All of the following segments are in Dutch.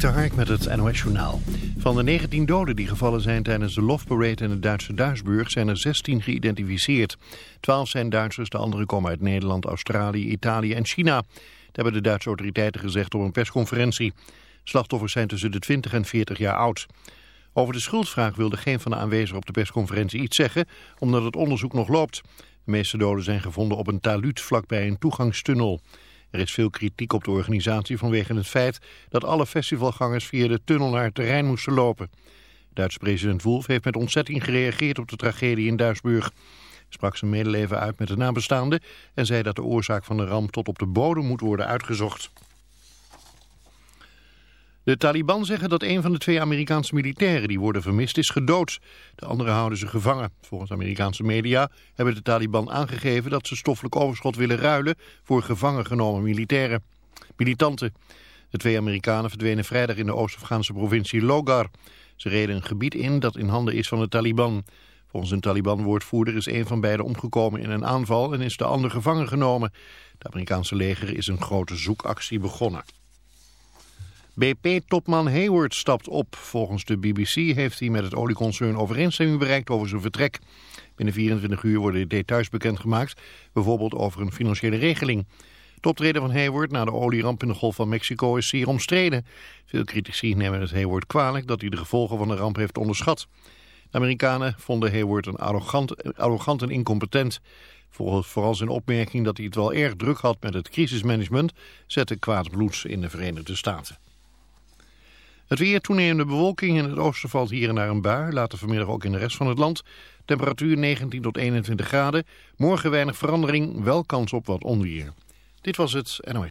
De Hark met het NOS-journaal. Van de 19 doden die gevallen zijn tijdens de lofparade in het Duitse Duisburg zijn er 16 geïdentificeerd. 12 zijn Duitsers, de anderen komen uit Nederland, Australië, Italië en China. Dat hebben de Duitse autoriteiten gezegd op een persconferentie. Slachtoffers zijn tussen de 20 en 40 jaar oud. Over de schuldvraag wilde geen van de aanwezigen op de persconferentie iets zeggen, omdat het onderzoek nog loopt. De meeste doden zijn gevonden op een taluut vlakbij een toegangstunnel. Er is veel kritiek op de organisatie vanwege het feit dat alle festivalgangers via de tunnel naar het terrein moesten lopen. Duitse president Wolf heeft met ontzetting gereageerd op de tragedie in Duisburg. Sprak zijn medeleven uit met de nabestaanden en zei dat de oorzaak van de ramp tot op de bodem moet worden uitgezocht. De Taliban zeggen dat een van de twee Amerikaanse militairen die worden vermist is gedood. De anderen houden ze gevangen. Volgens Amerikaanse media hebben de Taliban aangegeven dat ze stoffelijk overschot willen ruilen voor gevangen genomen militairen. Militanten. De twee Amerikanen verdwenen vrijdag in de Oost-Afghaanse provincie Logar. Ze reden een gebied in dat in handen is van de Taliban. Volgens een Taliban-woordvoerder is een van beiden omgekomen in een aanval en is de ander gevangen genomen. Het Amerikaanse leger is een grote zoekactie begonnen. BP-topman Hayward stapt op. Volgens de BBC heeft hij met het olieconcern overeenstemming bereikt over zijn vertrek. Binnen 24 uur worden details bekendgemaakt, bijvoorbeeld over een financiële regeling. Het optreden van Hayward na de olieramp in de Golf van Mexico is zeer omstreden. Veel critici nemen het Hayward kwalijk dat hij de gevolgen van de ramp heeft onderschat. De Amerikanen vonden Hayward een arrogant, en incompetent. Vooral zijn opmerking dat hij het wel erg druk had met het crisismanagement zette kwaad bloeds in de Verenigde Staten. Het weer toenemende bewolking in het oosten valt hier en daar een bui. Later vanmiddag ook in de rest van het land. Temperatuur 19 tot 21 graden. Morgen weinig verandering, wel kans op wat onweer. Dit was het NOE.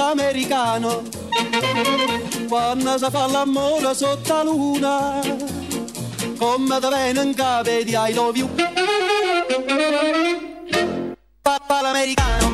americano quando si fa l'amore sotto la luna come te vengono capi di I love you papà l'americano.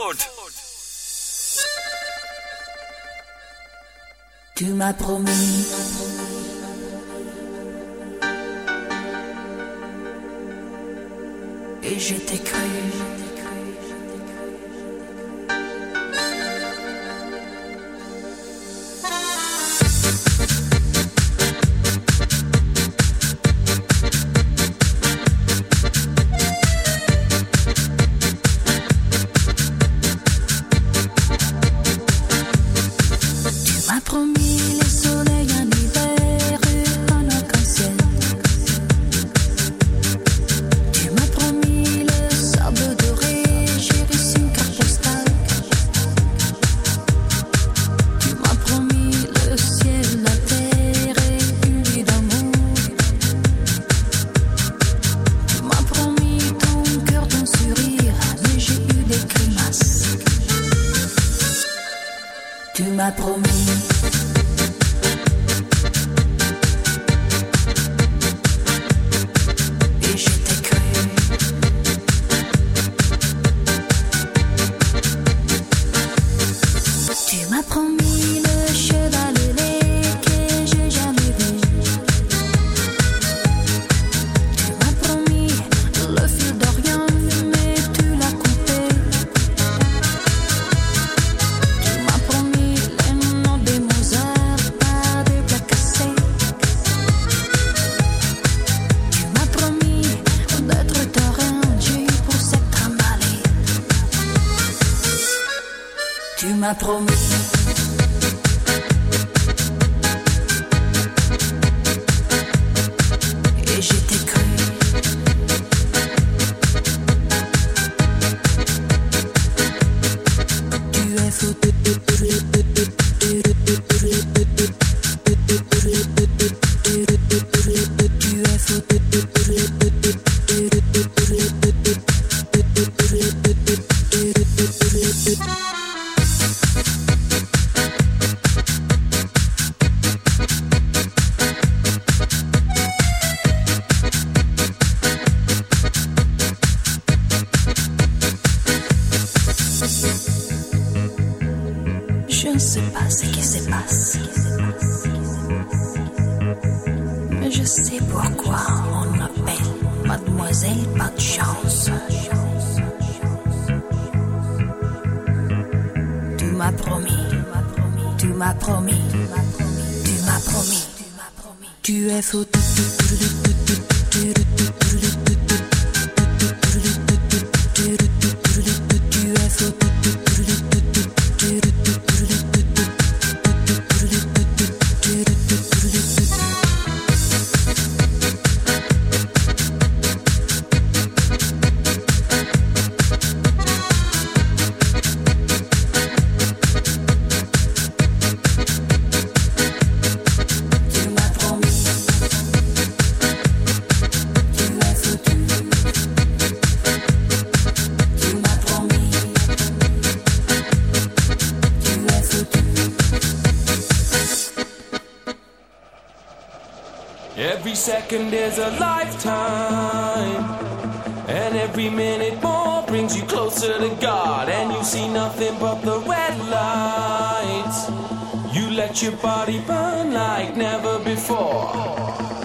your body burn like never before.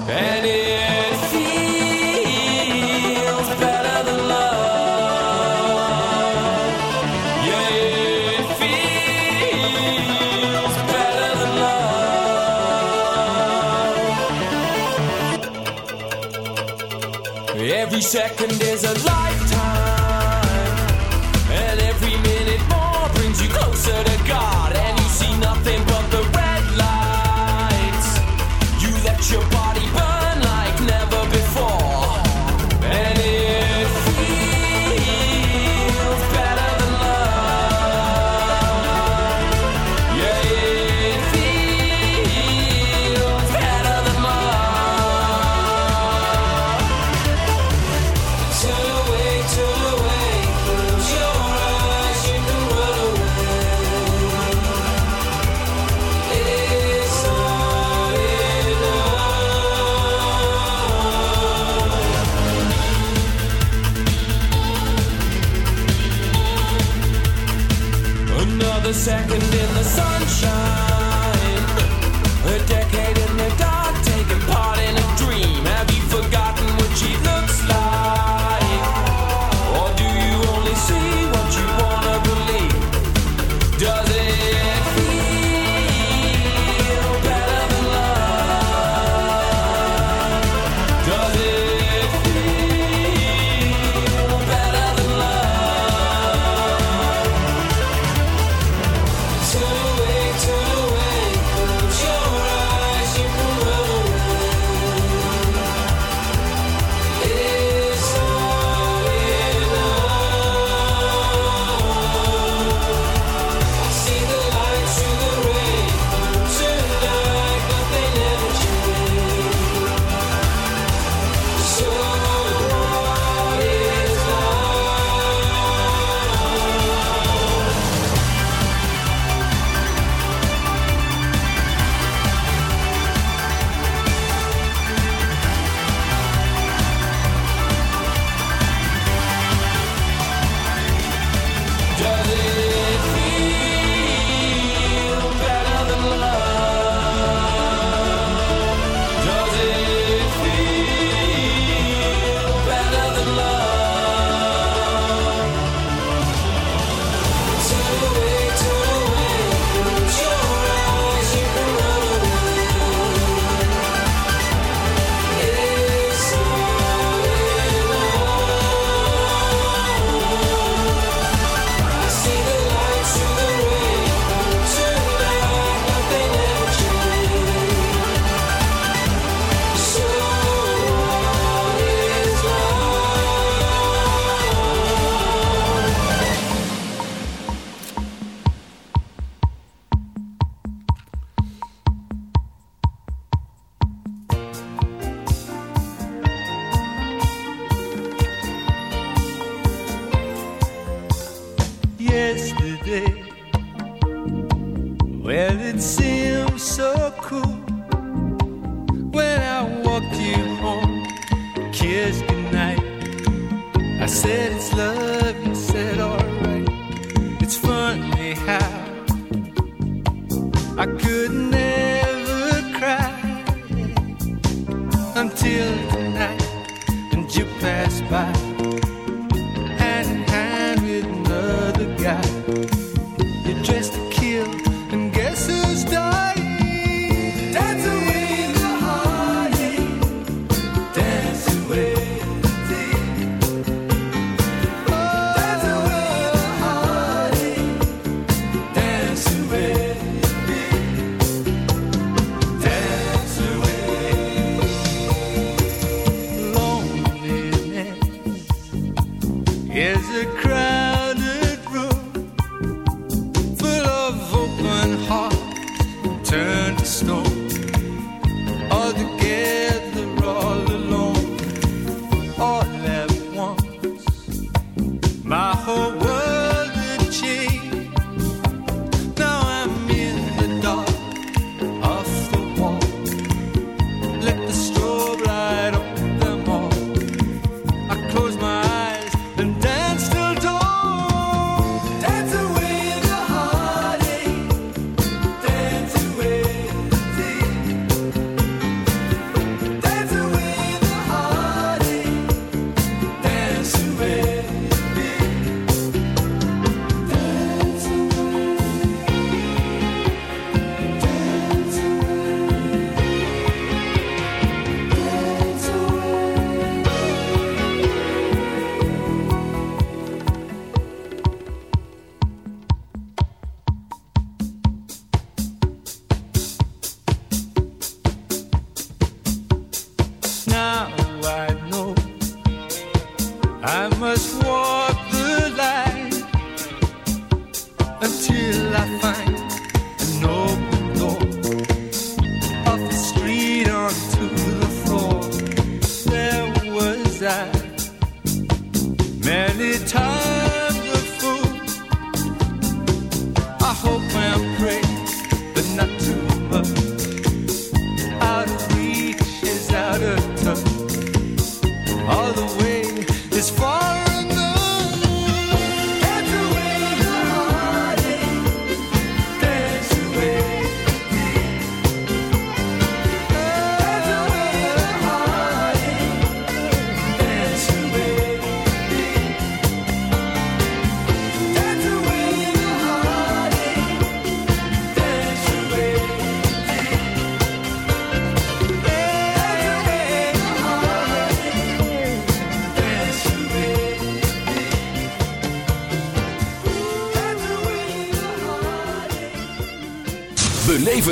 And it feels better than love. Yeah, it feels better than love. Every second is a lie.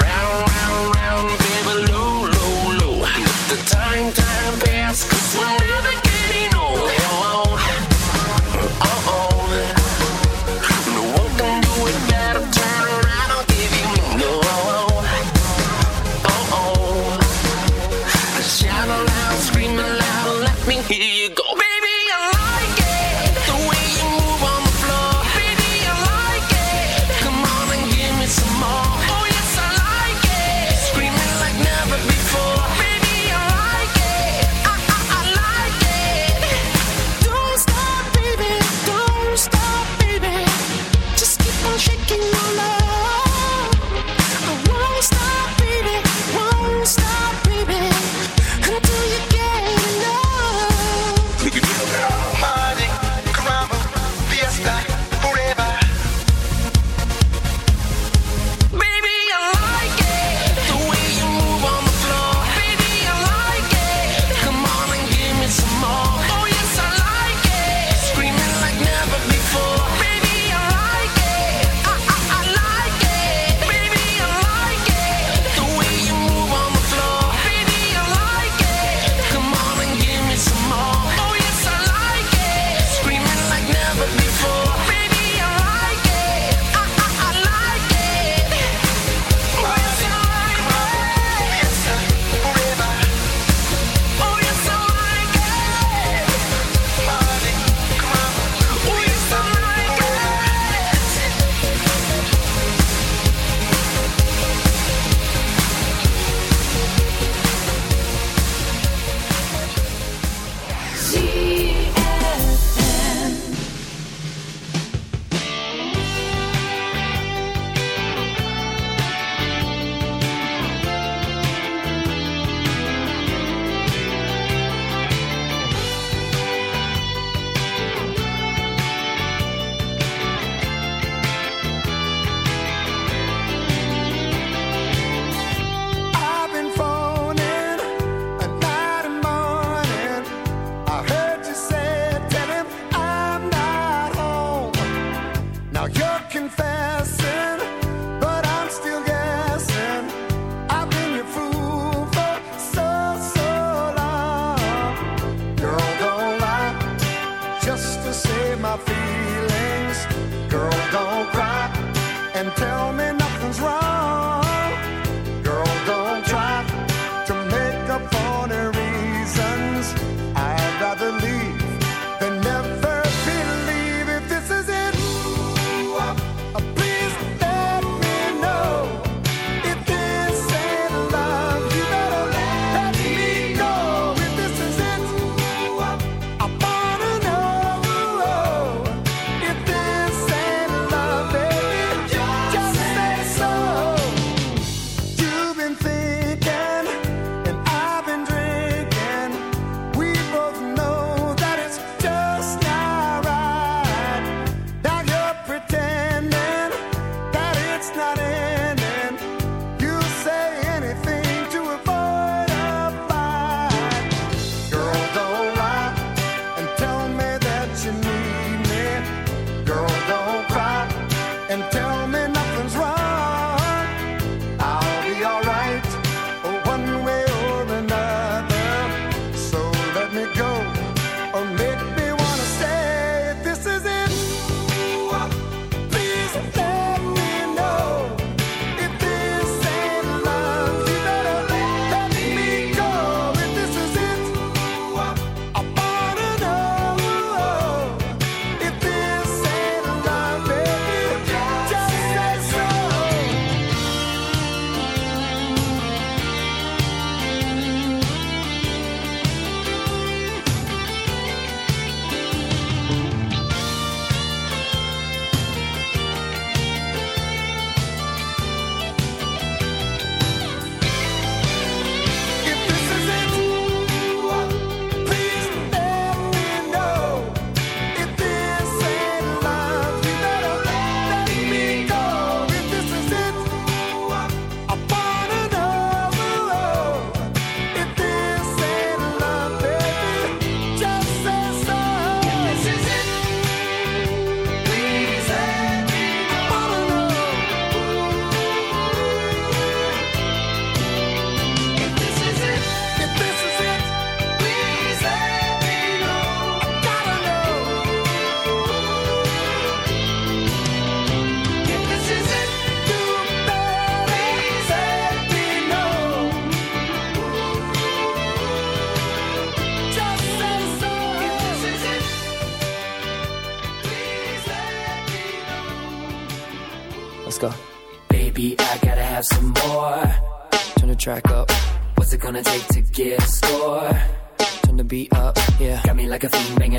around.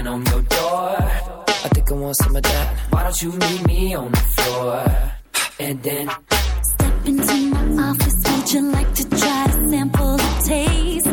on your door. I think I want some of that. Why don't you meet me on the floor? And then step into my office. Would you like to try to sample the taste?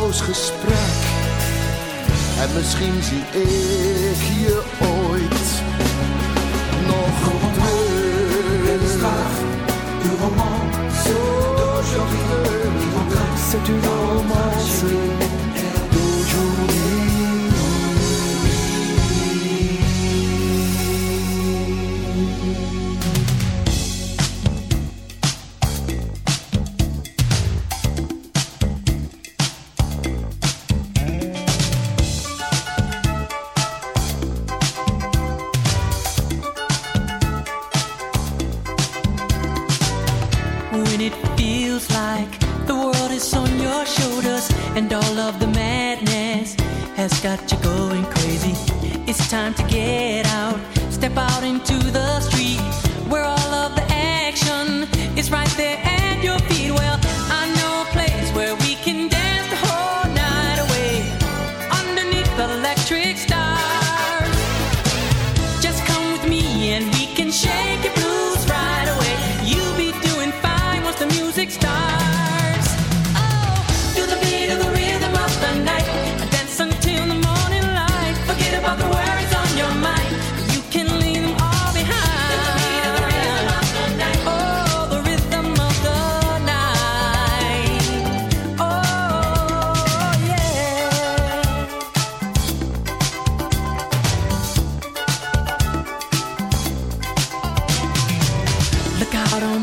zinloos gesprek. En misschien zie ik je ooit nog op terug. du roman, d'aujourd'hui, qui remplace du roman d'aujourd'hui.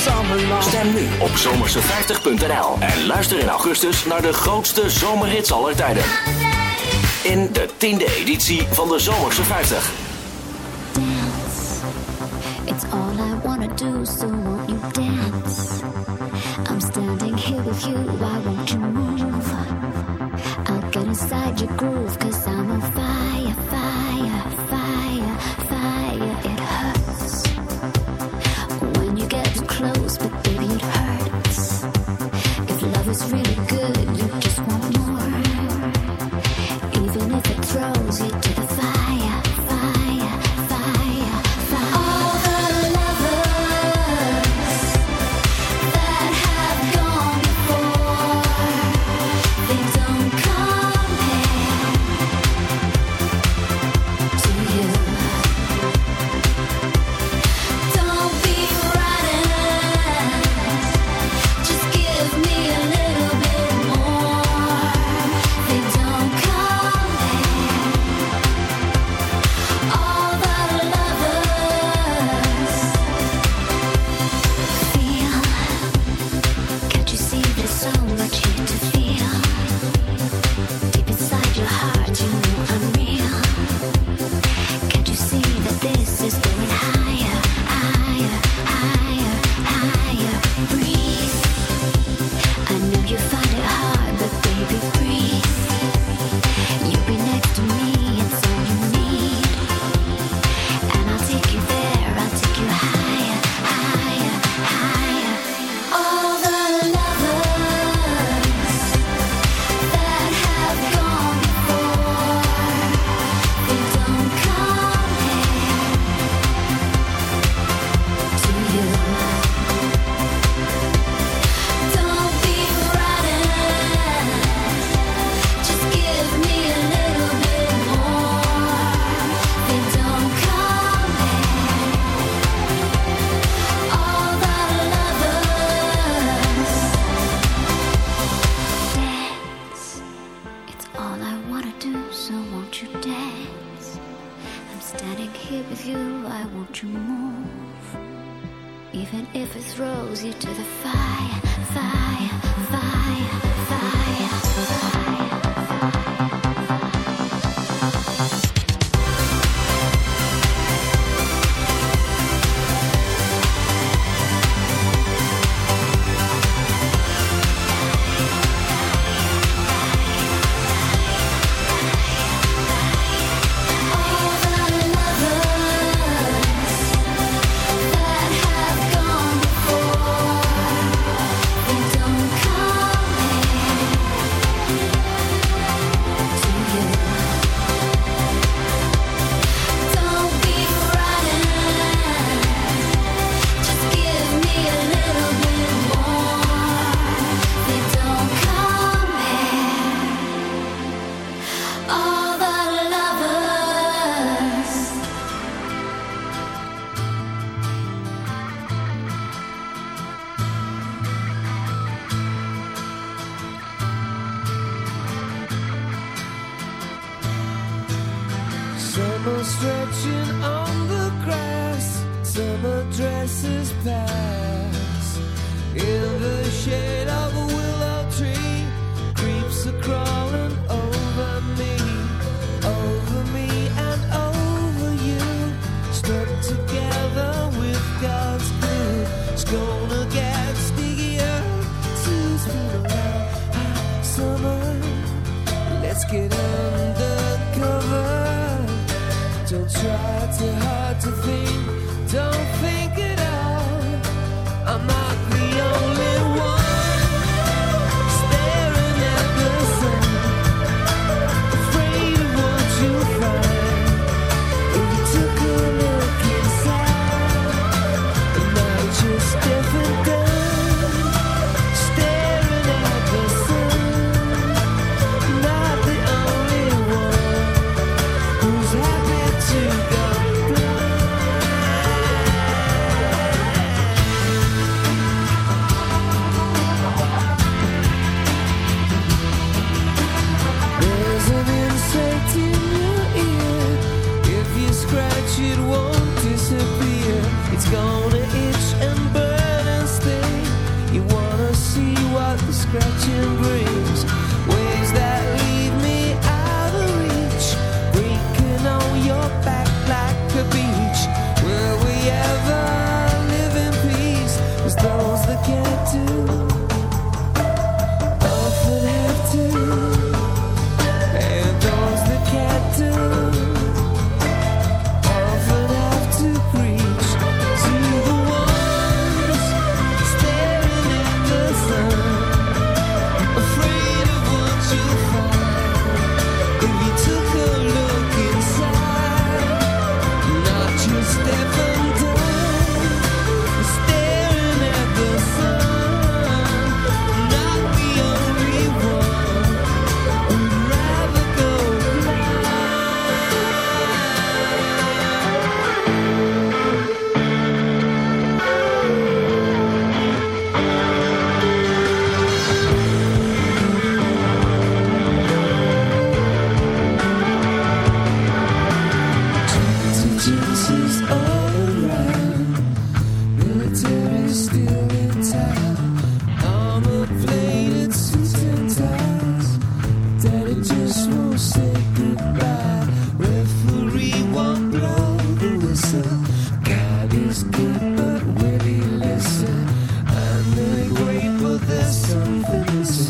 Stem nu op zomerse50.nl en luister in augustus naar de grootste zomerhits aller tijden. In de tiende editie van de Zomerse 50. It's all I do, so dance? I'm standing here you. I'll inside your. something.